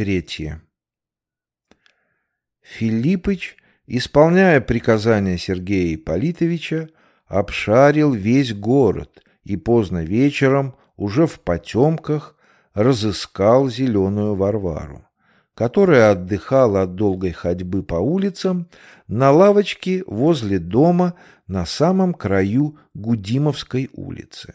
Третье. Филиппыч, исполняя приказания Сергея Ипполитовича, обшарил весь город и поздно вечером, уже в потемках, разыскал зеленую Варвару, которая отдыхала от долгой ходьбы по улицам на лавочке возле дома на самом краю Гудимовской улицы.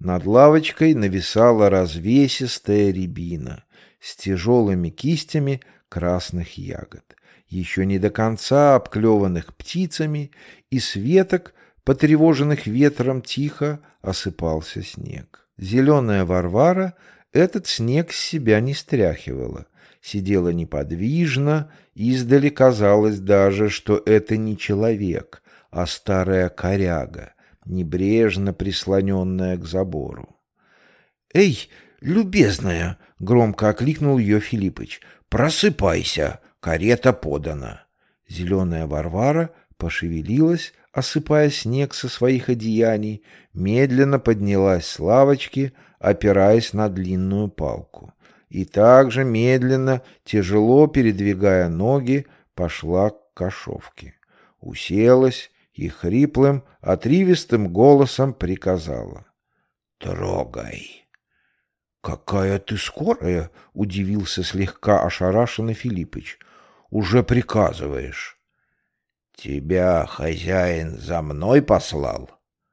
Над лавочкой нависала развесистая рябина с тяжелыми кистями красных ягод, еще не до конца обклеванных птицами, и с веток, потревоженных ветром, тихо осыпался снег. Зеленая Варвара этот снег с себя не стряхивала, сидела неподвижно, издали казалось даже, что это не человек, а старая коряга, небрежно прислоненная к забору. «Эй, любезная!» — громко окликнул ее Филиппыч. «Просыпайся! Карета подана!» Зеленая Варвара пошевелилась, осыпая снег со своих одеяний, медленно поднялась с лавочки, опираясь на длинную палку. И также медленно, тяжело передвигая ноги, пошла к кошовке. Уселась и хриплым, отрывистым голосом приказала. «Трогай!» «Какая ты скорая!» — удивился слегка ошарашенный Филиппыч. «Уже приказываешь». «Тебя хозяин за мной послал?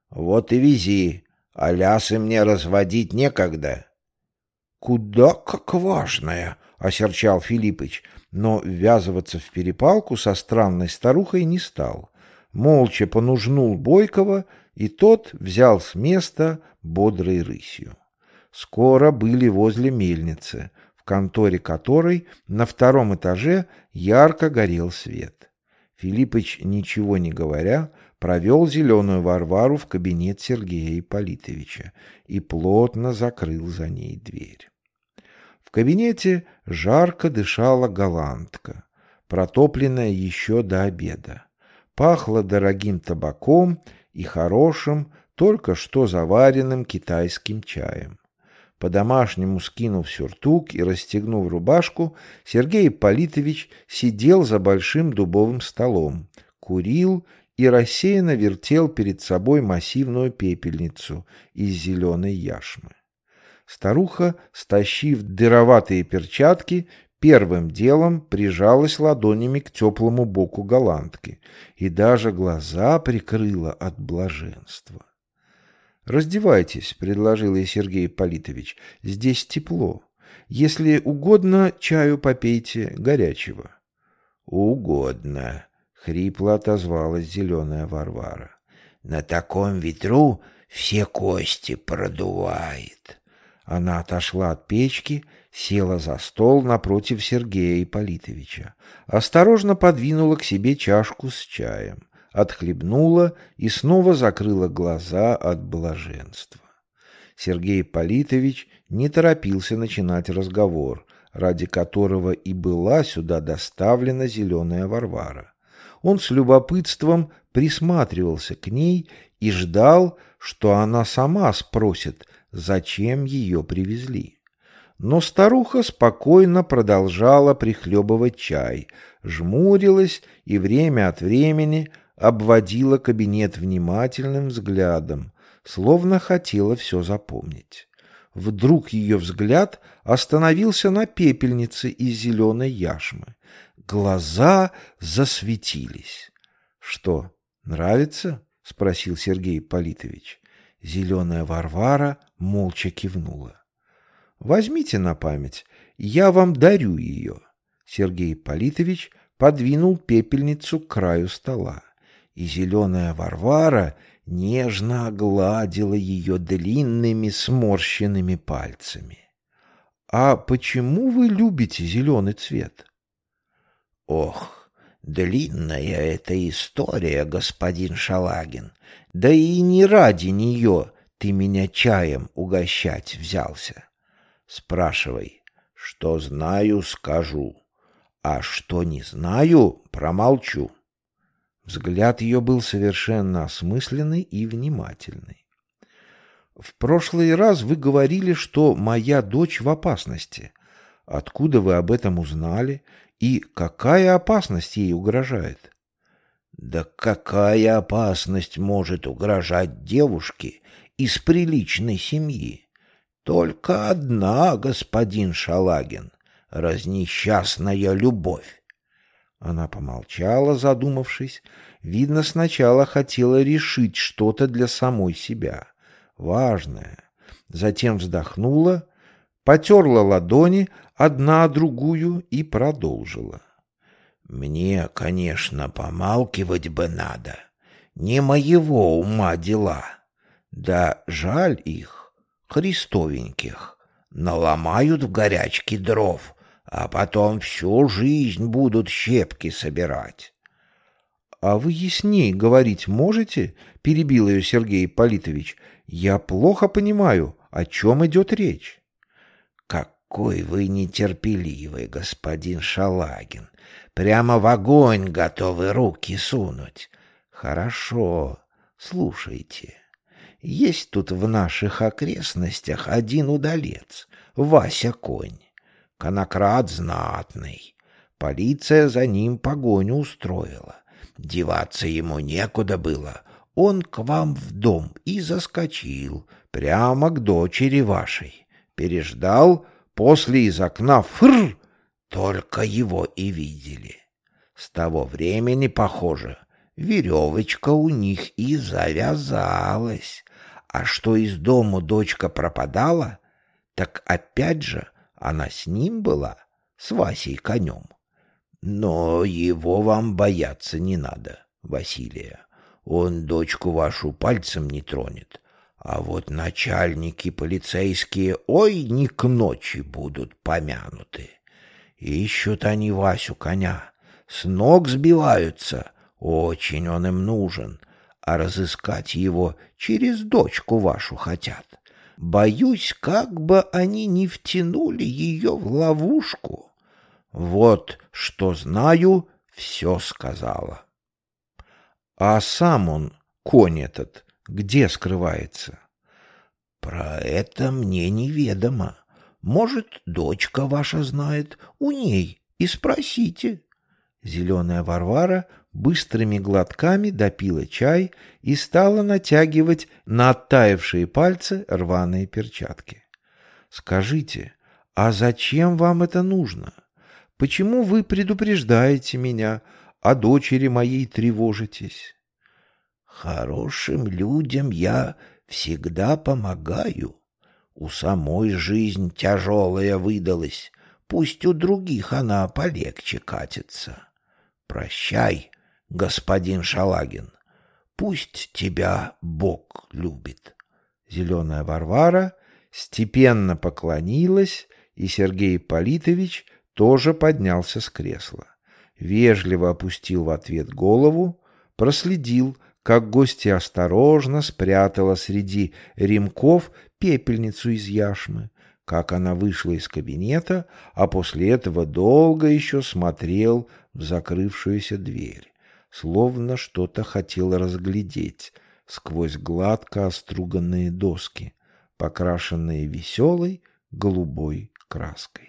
Вот и вези, а лясы мне разводить некогда». «Куда как важная!» — осерчал Филиппыч, но ввязываться в перепалку со странной старухой не стал молча понужнул Бойкова, и тот взял с места бодрой рысью. Скоро были возле мельницы, в конторе которой на втором этаже ярко горел свет. Филиппыч, ничего не говоря, провел зеленую Варвару в кабинет Сергея Ипполитовича и плотно закрыл за ней дверь. В кабинете жарко дышала голландка, протопленная еще до обеда. Пахло дорогим табаком и хорошим, только что заваренным китайским чаем. По-домашнему скинув сюртук и расстегнув рубашку, Сергей Политович сидел за большим дубовым столом, курил и рассеянно вертел перед собой массивную пепельницу из зеленой яшмы. Старуха, стащив дыроватые перчатки, первым делом прижалась ладонями к теплому боку голландки и даже глаза прикрыла от блаженства. «Раздевайтесь», — предложил ей Сергей Политович, — «здесь тепло. Если угодно, чаю попейте горячего». «Угодно», — хрипло отозвалась зеленая Варвара. «На таком ветру все кости продувает». Она отошла от печки села за стол напротив Сергея Ипполитовича, осторожно подвинула к себе чашку с чаем, отхлебнула и снова закрыла глаза от блаженства. Сергей Ипполитович не торопился начинать разговор, ради которого и была сюда доставлена зеленая Варвара. Он с любопытством присматривался к ней и ждал, что она сама спросит, зачем ее привезли. Но старуха спокойно продолжала прихлебывать чай, жмурилась и время от времени обводила кабинет внимательным взглядом, словно хотела все запомнить. Вдруг ее взгляд остановился на пепельнице из зеленой яшмы. Глаза засветились. — Что, нравится? — спросил Сергей Политович. Зеленая Варвара молча кивнула. Возьмите на память, я вам дарю ее. Сергей Политович подвинул пепельницу к краю стола, и зеленая Варвара нежно огладила ее длинными сморщенными пальцами. «А почему вы любите зеленый цвет?» «Ох, длинная эта история, господин Шалагин, да и не ради нее ты меня чаем угощать взялся. Спрашивай. Что знаю, скажу. А что не знаю, промолчу. Взгляд ее был совершенно осмысленный и внимательный. В прошлый раз вы говорили, что моя дочь в опасности. Откуда вы об этом узнали? И какая опасность ей угрожает? Да какая опасность может угрожать девушке из приличной семьи? Только одна, господин Шалагин, разнесчастная любовь. Она помолчала, задумавшись. Видно, сначала хотела решить что-то для самой себя. Важное. Затем вздохнула, потерла ладони, одна другую и продолжила. «Мне, конечно, помалкивать бы надо. Не моего ума дела. Да жаль их, христовеньких. Наломают в горячке дров, а потом всю жизнь будут щепки собирать». «А вы ясней говорить можете?» — перебил ее Сергей Политович. «Я плохо понимаю, о чем идет речь». «Какой вы нетерпеливый, господин Шалагин! Прямо в огонь готовы руки сунуть! Хорошо, слушайте. Есть тут в наших окрестностях один удалец, Вася Конь. Конократ знатный. Полиция за ним погоню устроила. Деваться ему некуда было. Он к вам в дом и заскочил, прямо к дочери вашей. Переждал, После из окна фыр, только его и видели. С того времени, похоже, веревочка у них и завязалась. А что из дому дочка пропадала, так опять же она с ним была, с Васей конем. Но его вам бояться не надо, Василия. Он дочку вашу пальцем не тронет, а вот начальники полицейские, ой, не к ночи будут помянуты. Ищут они Васю коня, с ног сбиваются, очень он им нужен, а разыскать его через дочку вашу хотят. Боюсь, как бы они не втянули ее в ловушку. Вот что знаю, все сказала. А сам он, конь этот, где скрывается? Про это мне неведомо. Может, дочка ваша знает, у ней, и спросите. Зеленая Варвара быстрыми глотками допила чай и стала натягивать на оттаившие пальцы рваные перчатки. «Скажите, а зачем вам это нужно? Почему вы предупреждаете меня, о дочери моей тревожитесь?» Хорошим людям я всегда помогаю. У самой жизнь тяжелая выдалась, пусть у других она полегче катится. Прощай, господин Шалагин, пусть тебя Бог любит. Зеленая Варвара степенно поклонилась, и Сергей Политович тоже поднялся с кресла. Вежливо опустил в ответ голову, проследил, как гостья осторожно спрятала среди ремков пепельницу из яшмы, как она вышла из кабинета, а после этого долго еще смотрел в закрывшуюся дверь, словно что-то хотел разглядеть сквозь гладко оструганные доски, покрашенные веселой голубой краской.